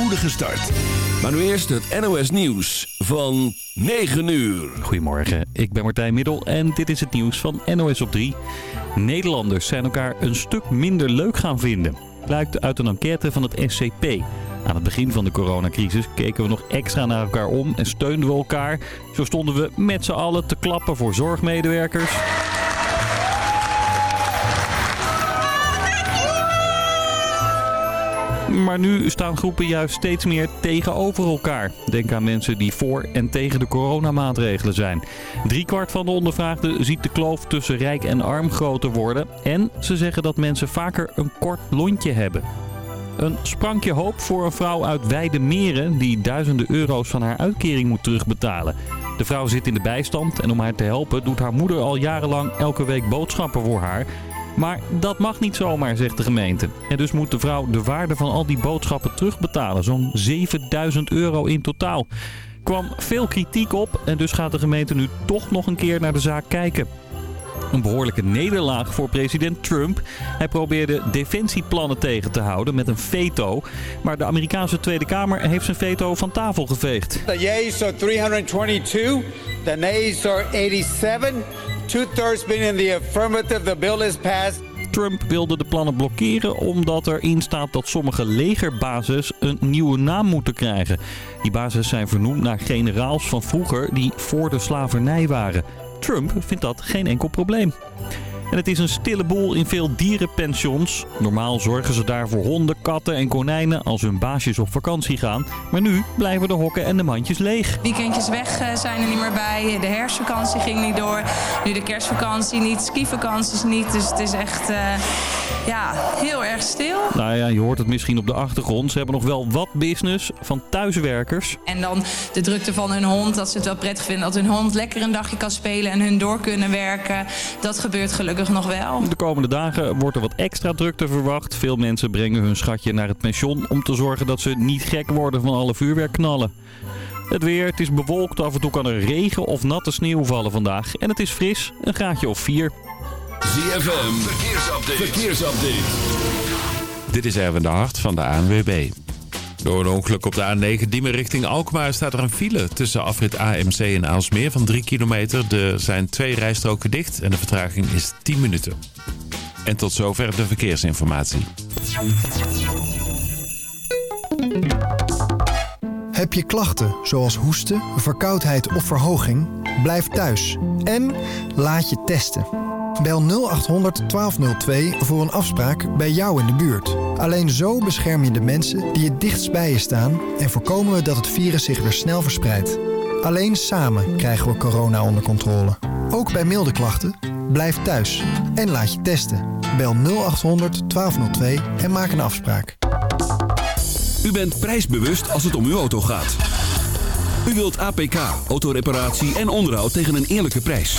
spoedige start. Maar nu eerst het NOS Nieuws van 9 uur. Goedemorgen, ik ben Martijn Middel en dit is het nieuws van NOS op 3. Nederlanders zijn elkaar een stuk minder leuk gaan vinden. Blijkt uit een enquête van het SCP. Aan het begin van de coronacrisis keken we nog extra naar elkaar om en steunden we elkaar. Zo stonden we met z'n allen te klappen voor zorgmedewerkers. Maar nu staan groepen juist steeds meer tegenover elkaar. Denk aan mensen die voor en tegen de coronamaatregelen zijn. Driekwart van de ondervraagden ziet de kloof tussen rijk en arm groter worden. En ze zeggen dat mensen vaker een kort lontje hebben. Een sprankje hoop voor een vrouw uit Wijde Meren die duizenden euro's van haar uitkering moet terugbetalen. De vrouw zit in de bijstand en om haar te helpen doet haar moeder al jarenlang elke week boodschappen voor haar. Maar dat mag niet zomaar, zegt de gemeente. En dus moet de vrouw de waarde van al die boodschappen terugbetalen. Zo'n 7000 euro in totaal. kwam veel kritiek op en dus gaat de gemeente nu toch nog een keer naar de zaak kijken. Een behoorlijke nederlaag voor president Trump. Hij probeerde defensieplannen tegen te houden met een veto. Maar de Amerikaanse Tweede Kamer heeft zijn veto van tafel geveegd. The yeas are 322, the nays are 87. Two-thirds in the affirmative, the bill is passed. Trump wilde de plannen blokkeren omdat erin staat dat sommige legerbases een nieuwe naam moeten krijgen. Die bases zijn vernoemd naar generaals van vroeger die voor de slavernij waren. Trump vindt dat geen enkel probleem. En het is een stille boel in veel dierenpensions. Normaal zorgen ze daar voor honden, katten en konijnen als hun baasjes op vakantie gaan. Maar nu blijven de hokken en de mandjes leeg. Weekendjes weg eh, zijn er niet meer bij. De herfstvakantie ging niet door. Nu de kerstvakantie niet, skivakanties niet. Dus het is echt uh, ja, heel erg stil. Nou ja, je hoort het misschien op de achtergrond. Ze hebben nog wel wat business van thuiswerkers. En dan de drukte van hun hond. Dat ze het wel prettig vinden dat hun hond lekker een dagje kan spelen en hun door kunnen werken. Dat gebeurt gelukkig nog wel. De komende dagen wordt er wat extra drukte verwacht. Veel mensen brengen hun schatje naar het pension om te zorgen dat ze niet gek worden van alle vuurwerkknallen. Het weer, het is bewolkt, af en toe kan er regen of natte sneeuw vallen vandaag. En het is fris, een graadje of 4. ZFM, verkeersupdate. verkeersupdate. Dit is Erwin de Hart van de ANWB. Door een ongeluk op de A9 Diemen richting Alkmaar staat er een file tussen afrit AMC en Aalsmeer van 3 kilometer. Er zijn twee rijstroken dicht en de vertraging is 10 minuten. En tot zover de verkeersinformatie. Heb je klachten zoals hoesten, verkoudheid of verhoging? Blijf thuis en laat je testen. Bel 0800 1202 voor een afspraak bij jou in de buurt. Alleen zo bescherm je de mensen die het dichtst bij je staan... en voorkomen we dat het virus zich weer snel verspreidt. Alleen samen krijgen we corona onder controle. Ook bij milde klachten, blijf thuis en laat je testen. Bel 0800 1202 en maak een afspraak. U bent prijsbewust als het om uw auto gaat. U wilt APK, autoreparatie en onderhoud tegen een eerlijke prijs.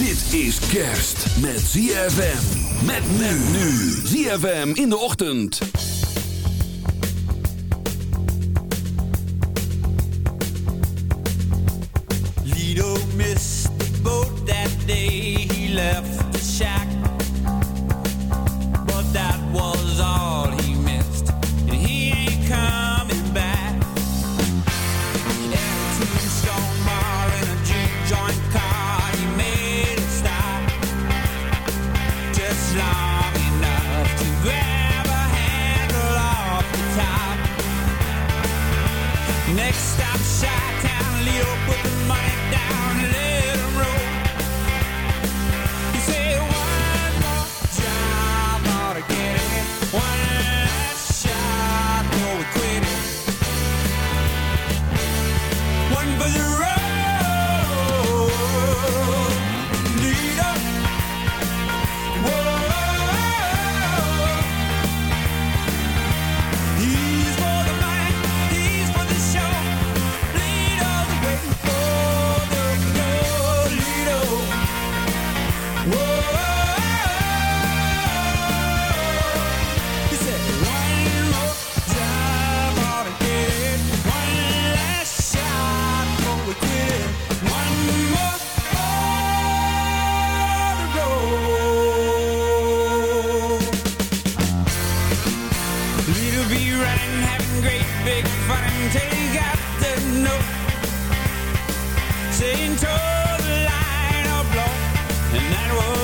Dit is kerst met ZFM. Met men nu. ZFM in de ochtend. Lido missed the boat that day he left and that was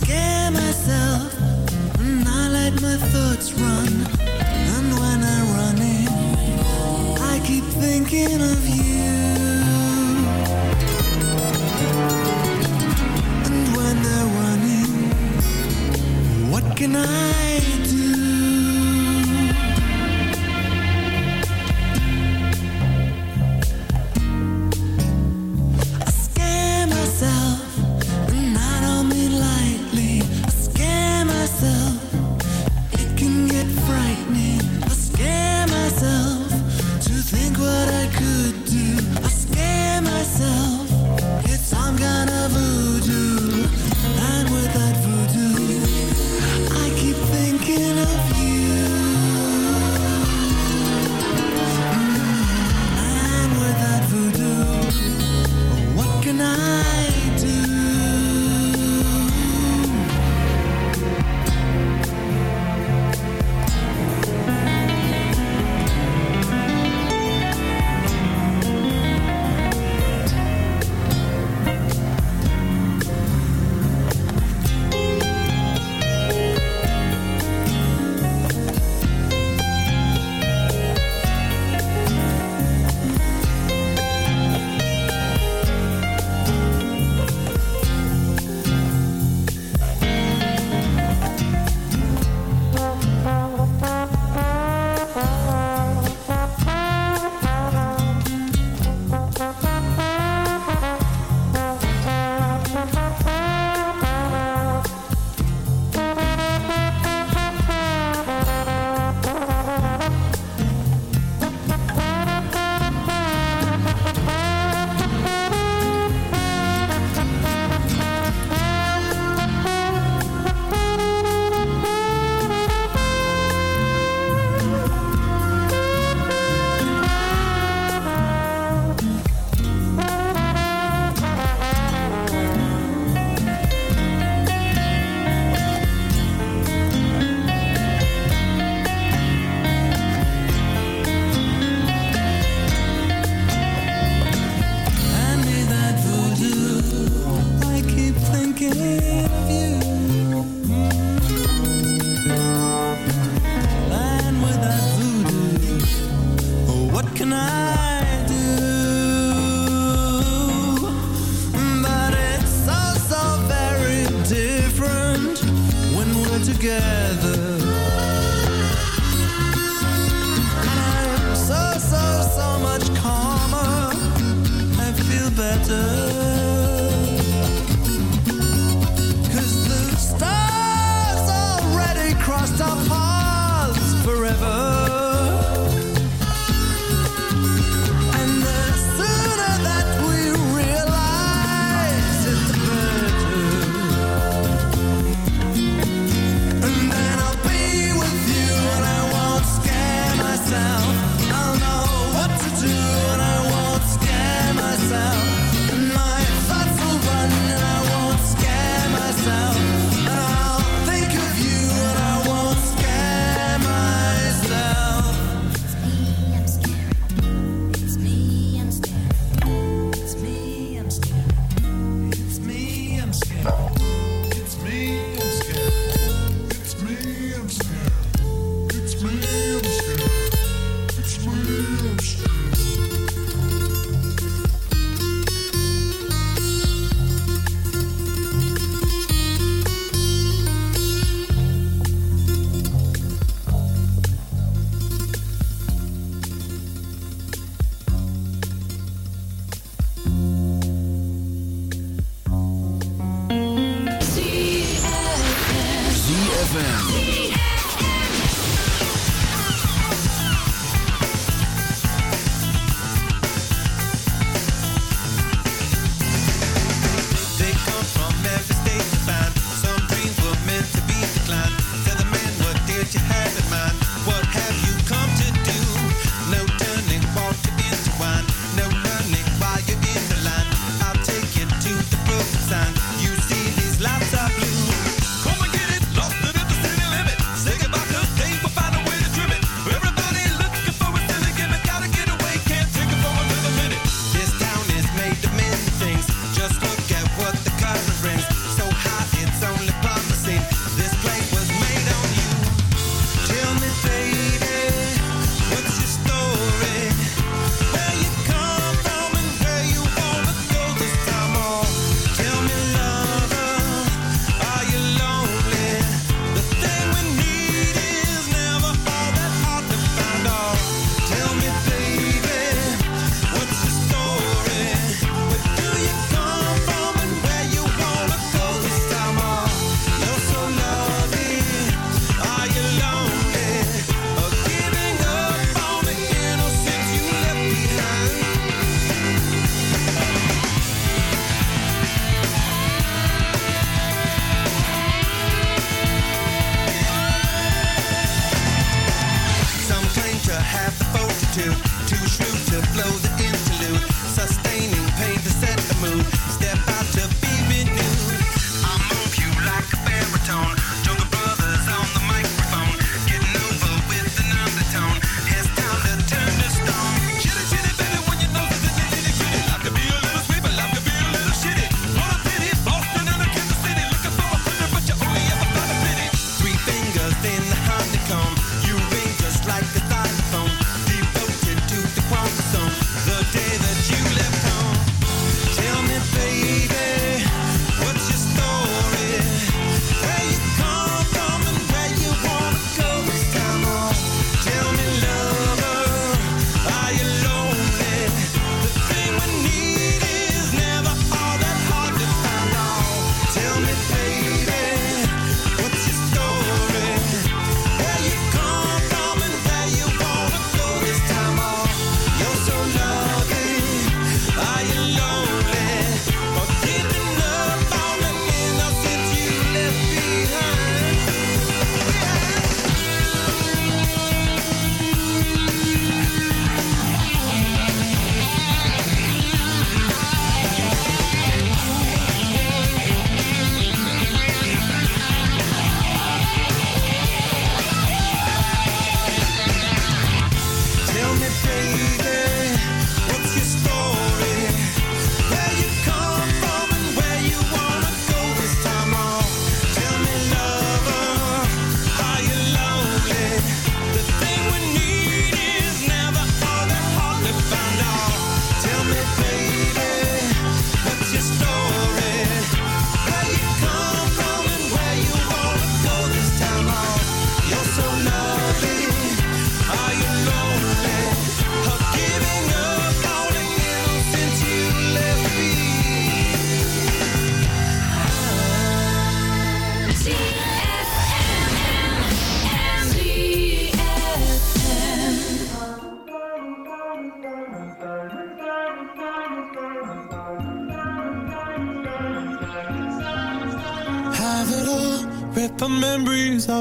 scare myself and I let my thoughts run. And when I I keep thinking of you. And when running, what can I do?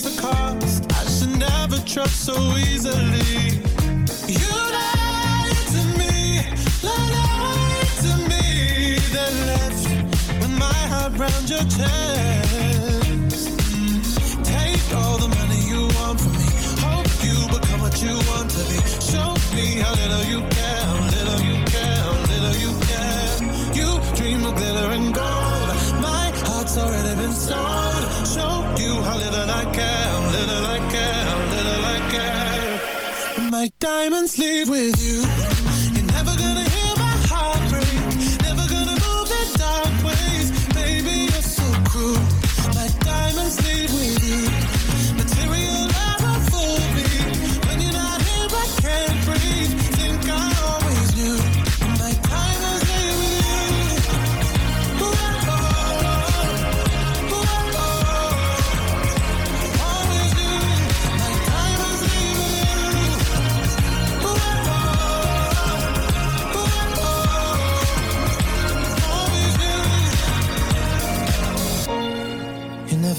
pays the cost. I should never trust so easily. You lied to me, lied to me, then left with my heart round your chest. Take all the Like diamonds leave with you.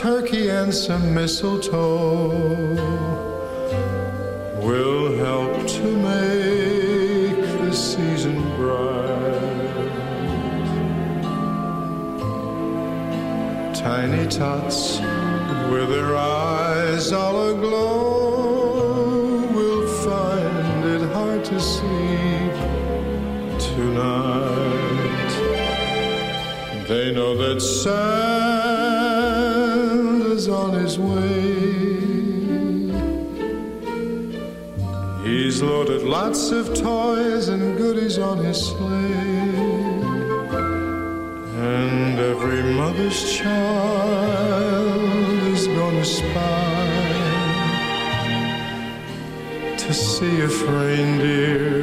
turkey and some mistletoe. lots of toys and goodies on his sleigh. And every mother's child is gonna spy to see if reindeer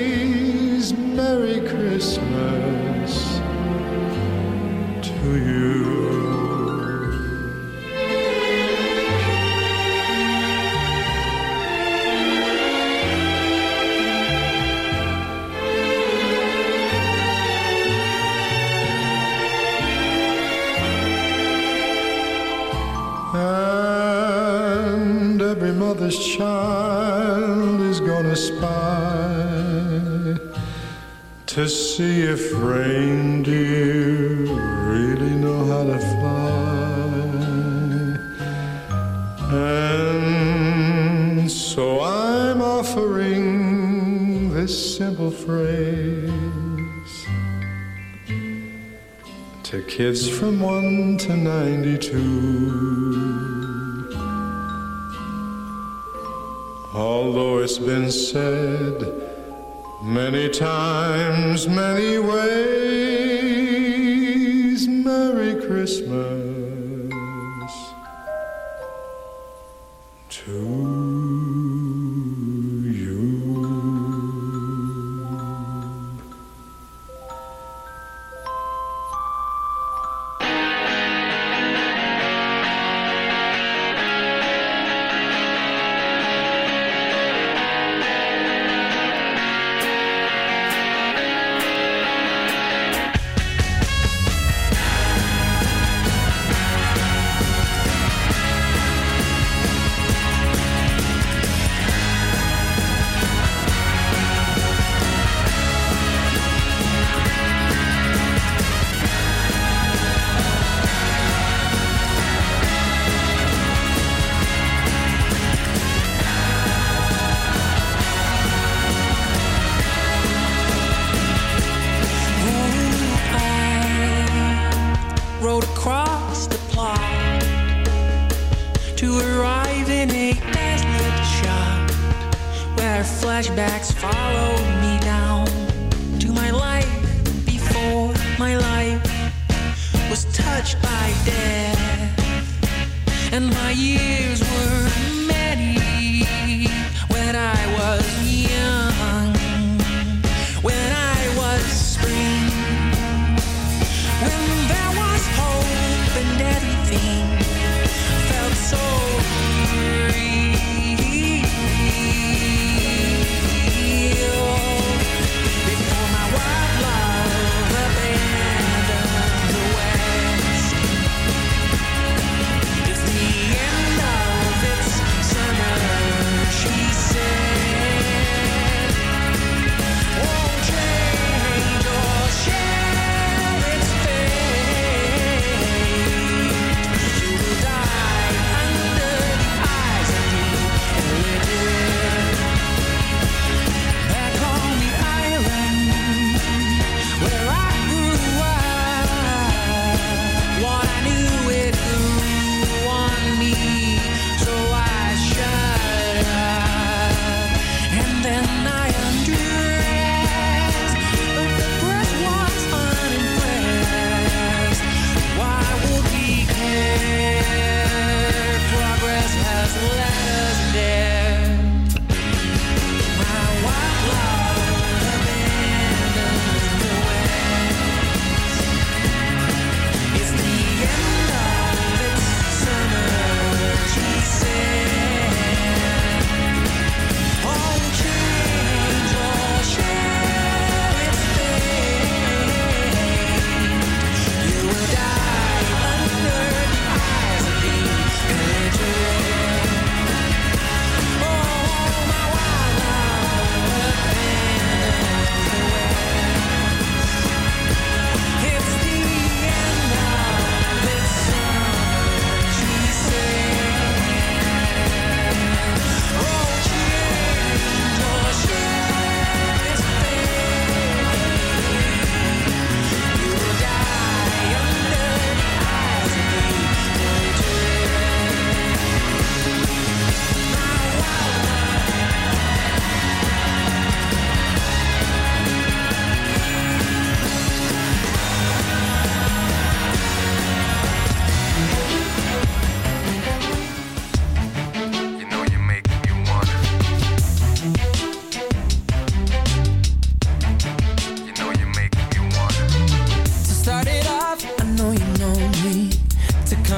times many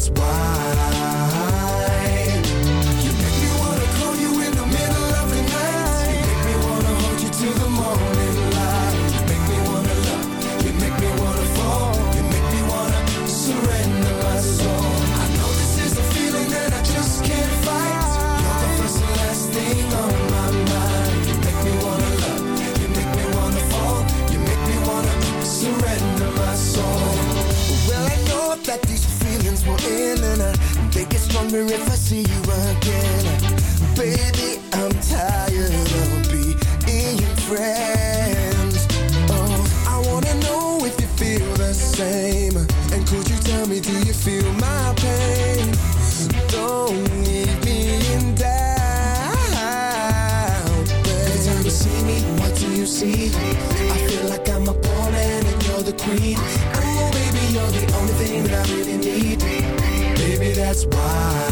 that's why. people in and I Take it stronger if I see you again. Baby why.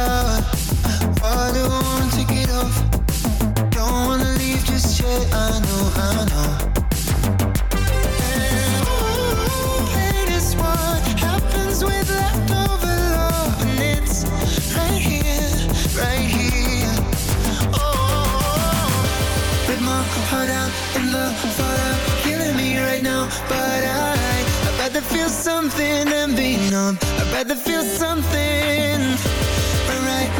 Shower. Water won't take off. Don't wanna leave just yet. I know, I know. And ooh, hate is what happens with leftover love, and it's right here, right here. Oh, my heart out in the fallout, killing me right now. But I, I'd rather feel something than be numb. I'd rather feel something.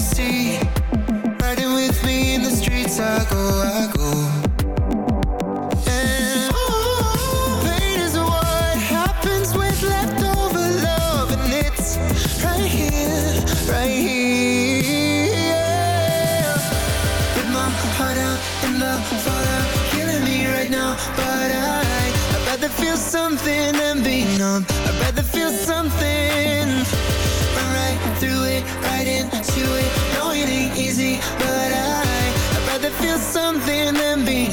Me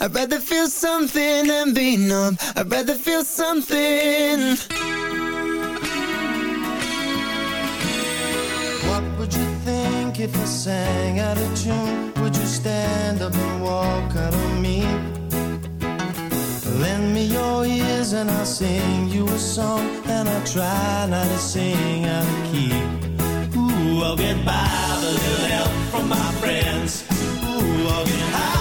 I'd rather feel something than be numb. I'd rather feel something. What would you think if I sang out of tune? Would you stand up and walk out on me? Lend me your ears and I'll sing you a song And I'll try not to sing out of key Ooh, I'll get by with a little help from my friends Ooh, I'll get high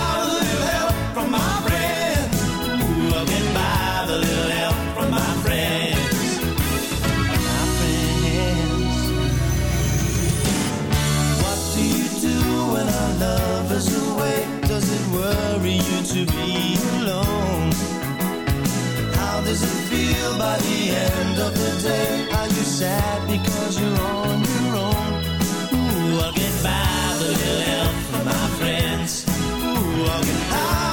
I'll get by with a little help from my friends. Ooh, I'll get by